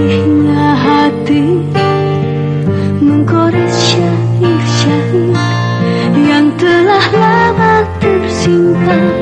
kasihnya hati menggores syair-syair yang telah lama tersimpan.